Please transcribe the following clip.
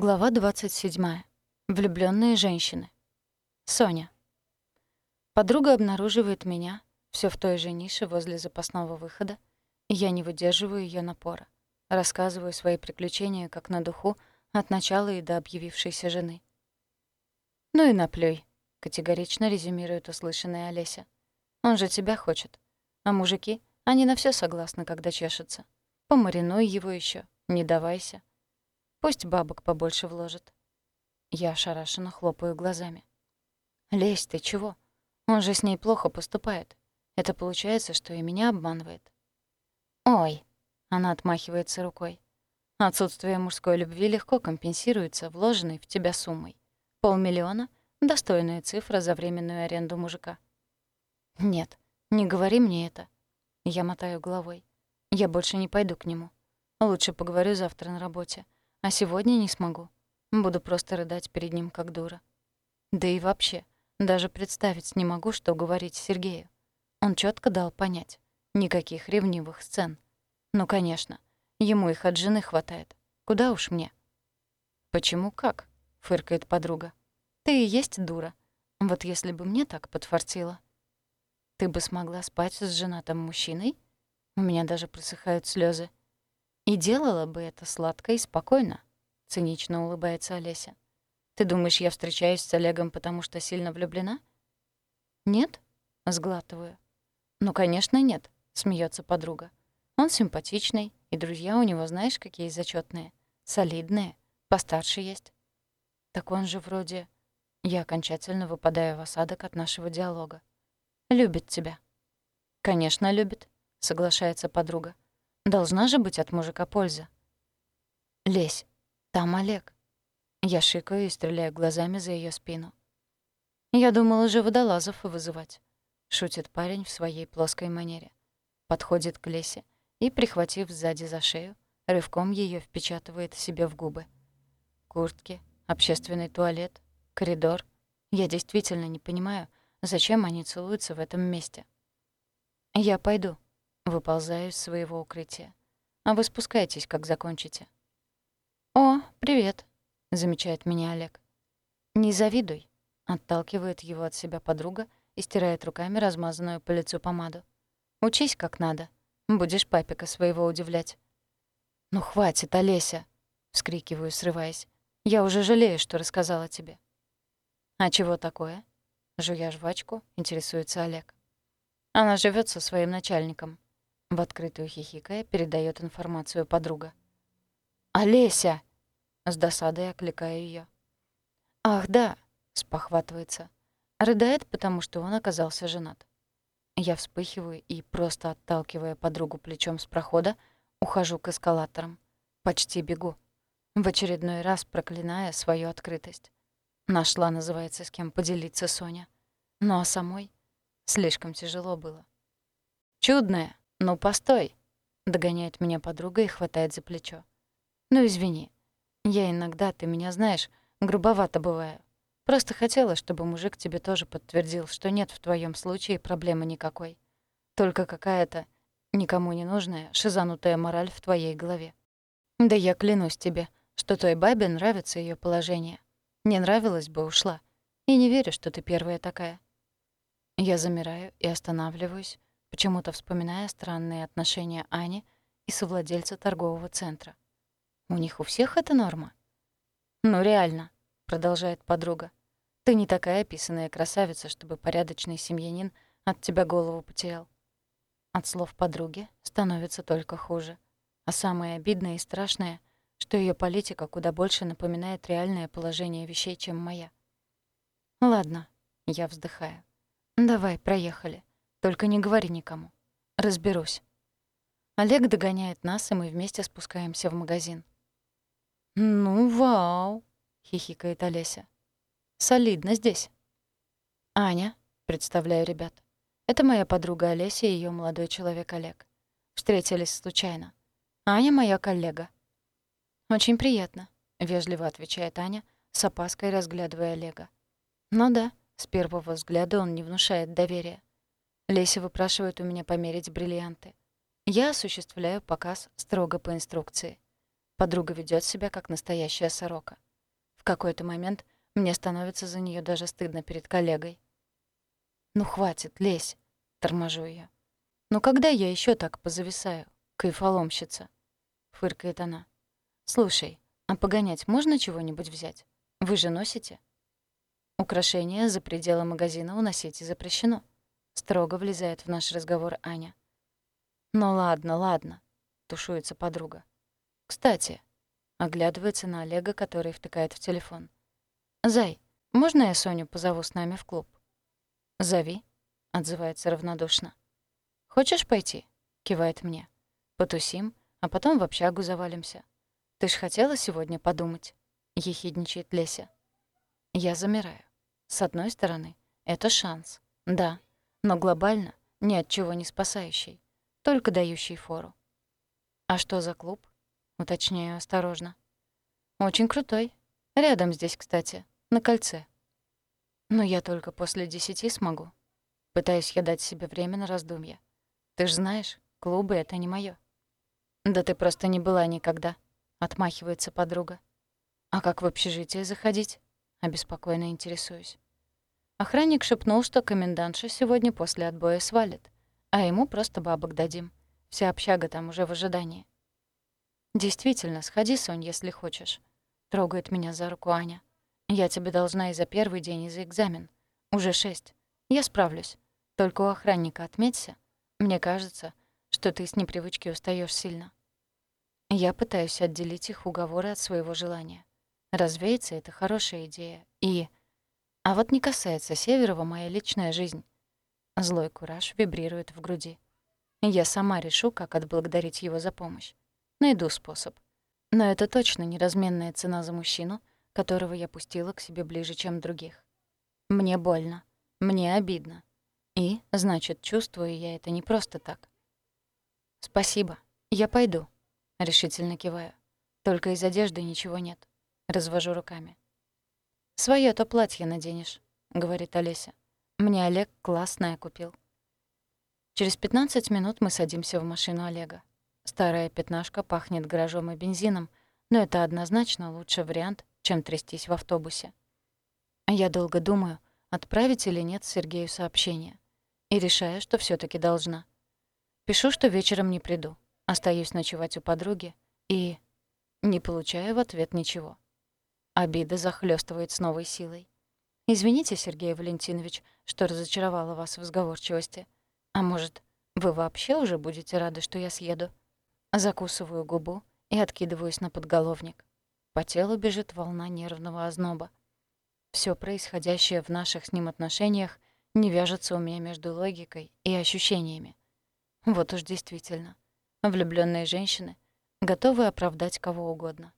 Глава 27. Влюблённые женщины. Соня. Подруга обнаруживает меня всё в той же нише возле запасного выхода, и я не выдерживаю её напора. Рассказываю свои приключения как на духу от начала и до объявившейся жены. «Ну и наплюй», — категорично резюмирует услышанная Олеся. «Он же тебя хочет. А мужики, они на всё согласны, когда чешутся. Помаринуй его ещё, не давайся. Пусть бабок побольше вложит. Я ошарашенно хлопаю глазами. «Лезь, ты чего? Он же с ней плохо поступает. Это получается, что и меня обманывает». «Ой!» — она отмахивается рукой. «Отсутствие мужской любви легко компенсируется вложенной в тебя суммой. Полмиллиона — достойная цифра за временную аренду мужика». «Нет, не говори мне это». Я мотаю головой. «Я больше не пойду к нему. Лучше поговорю завтра на работе. А сегодня не смогу. Буду просто рыдать перед ним, как дура. Да и вообще, даже представить не могу, что говорить Сергею. Он четко дал понять. Никаких ревнивых сцен. Ну, конечно, ему их от жены хватает. Куда уж мне? «Почему как?» — фыркает подруга. «Ты и есть дура. Вот если бы мне так подфартило». «Ты бы смогла спать с женатым мужчиной?» У меня даже просыхают слезы. И делала бы это сладко и спокойно, цинично улыбается Олеся. Ты думаешь, я встречаюсь с Олегом, потому что сильно влюблена? Нет? Сглатываю. Ну, конечно, нет, смеется подруга. Он симпатичный, и друзья у него, знаешь, какие зачетные, солидные, постарше есть. Так он же вроде... Я окончательно выпадаю в осадок от нашего диалога. Любит тебя. Конечно, любит, соглашается подруга. Должна же быть от мужика польза. Лезь, там Олег. Я шикаю и стреляю глазами за ее спину. Я думала же водолазов вызывать. Шутит парень в своей плоской манере. Подходит к Лесе и, прихватив сзади за шею, рывком ее впечатывает себе в губы. Куртки, общественный туалет, коридор. Я действительно не понимаю, зачем они целуются в этом месте. «Я пойду», Выползаю из своего укрытия. А вы спускайтесь, как закончите. «О, привет», — замечает меня Олег. «Не завидуй», — отталкивает его от себя подруга и стирает руками размазанную по лицу помаду. «Учись как надо. Будешь папика своего удивлять». «Ну хватит, Олеся!» — вскрикиваю, срываясь. «Я уже жалею, что рассказала тебе». «А чего такое?» Жуя жвачку, интересуется Олег. Она живет со своим начальником. В открытую хихикая передает информацию подруга. «Олеся!» С досадой окликаю ее. «Ах, да!» — спохватывается. Рыдает, потому что он оказался женат. Я вспыхиваю и, просто отталкивая подругу плечом с прохода, ухожу к эскалаторам. Почти бегу. В очередной раз проклиная свою открытость. Нашла, называется, с кем поделиться Соня. Ну а самой слишком тяжело было. «Чудная!» «Ну, постой!» — догоняет меня подруга и хватает за плечо. «Ну, извини. Я иногда, ты меня знаешь, грубовато бываю. Просто хотела, чтобы мужик тебе тоже подтвердил, что нет в твоем случае проблемы никакой. Только какая-то никому не нужная, шизанутая мораль в твоей голове. Да я клянусь тебе, что той бабе нравится ее положение. Не нравилось бы, ушла. И не верю, что ты первая такая. Я замираю и останавливаюсь, почему-то вспоминая странные отношения Ани и совладельца торгового центра. У них у всех это норма? «Ну реально», — продолжает подруга. «Ты не такая описанная красавица, чтобы порядочный семьянин от тебя голову потерял». От слов подруги становится только хуже. А самое обидное и страшное, что ее политика куда больше напоминает реальное положение вещей, чем моя. «Ладно», — я вздыхаю. «Давай, проехали. Только не говори никому. Разберусь. Олег догоняет нас, и мы вместе спускаемся в магазин. «Ну, вау!» — хихикает Олеся. «Солидно здесь». «Аня», — представляю ребят. Это моя подруга Олеся и ее молодой человек Олег. Встретились случайно. Аня — моя коллега. «Очень приятно», — вежливо отвечает Аня, с опаской разглядывая Олега. «Ну да, с первого взгляда он не внушает доверия. Леся выпрашивает у меня померить бриллианты. Я осуществляю показ строго по инструкции. Подруга ведет себя как настоящая сорока. какой-то момент мне становится за нее даже стыдно перед коллегой. «Ну хватит, лезь!» — торможу я. «Ну когда я еще так позависаю, кайфоломщица?» — фыркает она. «Слушай, а погонять можно чего-нибудь взять? Вы же носите?» Украшения за пределы магазина уносить запрещено. Строго влезает в наш разговор Аня. «Ну ладно, ладно», — тушуется подруга. «Кстати», — оглядывается на Олега, который втыкает в телефон. «Зай, можно я Соню позову с нами в клуб?» «Зови», — отзывается равнодушно. «Хочешь пойти?» — кивает мне. «Потусим, а потом в общагу завалимся. Ты ж хотела сегодня подумать?» — ехидничает Леся. Я замираю. С одной стороны, это шанс, да, но глобально ни от чего не спасающий, только дающий фору. «А что за клуб?» — уточняю осторожно. «Очень крутой. Рядом здесь, кстати, на кольце». «Но я только после десяти смогу». Пытаюсь я дать себе время на раздумье. «Ты ж знаешь, клубы — это не моё». «Да ты просто не была никогда», — отмахивается подруга. «А как в общежитие заходить?» Обеспокоенно интересуюсь. Охранник шепнул, что комендантша сегодня после отбоя свалит, а ему просто бабок дадим. Вся общага там уже в ожидании. «Действительно, сходи, Сонь, если хочешь», — трогает меня за руку Аня. «Я тебе должна и за первый день, и за экзамен. Уже шесть. Я справлюсь. Только у охранника отметься. Мне кажется, что ты с непривычки устаешь сильно». Я пытаюсь отделить их уговоры от своего желания. Развеяться — это хорошая идея. И... А вот не касается Северова моя личная жизнь. Злой кураж вибрирует в груди. Я сама решу, как отблагодарить его за помощь. Найду способ. Но это точно не разменная цена за мужчину, которого я пустила к себе ближе, чем других. Мне больно. Мне обидно. И, значит, чувствую я это не просто так. «Спасибо. Я пойду», — решительно киваю. «Только из одежды ничего нет. Развожу руками. Своё то платье наденешь», — говорит Олеся. «Мне Олег классное купил». Через 15 минут мы садимся в машину Олега. Старая пятнашка пахнет гаражом и бензином, но это однозначно лучший вариант, чем трястись в автобусе. Я долго думаю, отправить или нет Сергею сообщение. И решаю, что все таки должна. Пишу, что вечером не приду. Остаюсь ночевать у подруги и... Не получаю в ответ ничего. Обида захлестывает с новой силой. «Извините, Сергей Валентинович, что разочаровала вас в сговорчивости. А может, вы вообще уже будете рады, что я съеду?» Закусываю губу и откидываюсь на подголовник. По телу бежит волна нервного озноба. Все происходящее в наших с ним отношениях не вяжется у меня между логикой и ощущениями. Вот уж действительно. Влюбленные женщины готовы оправдать кого угодно.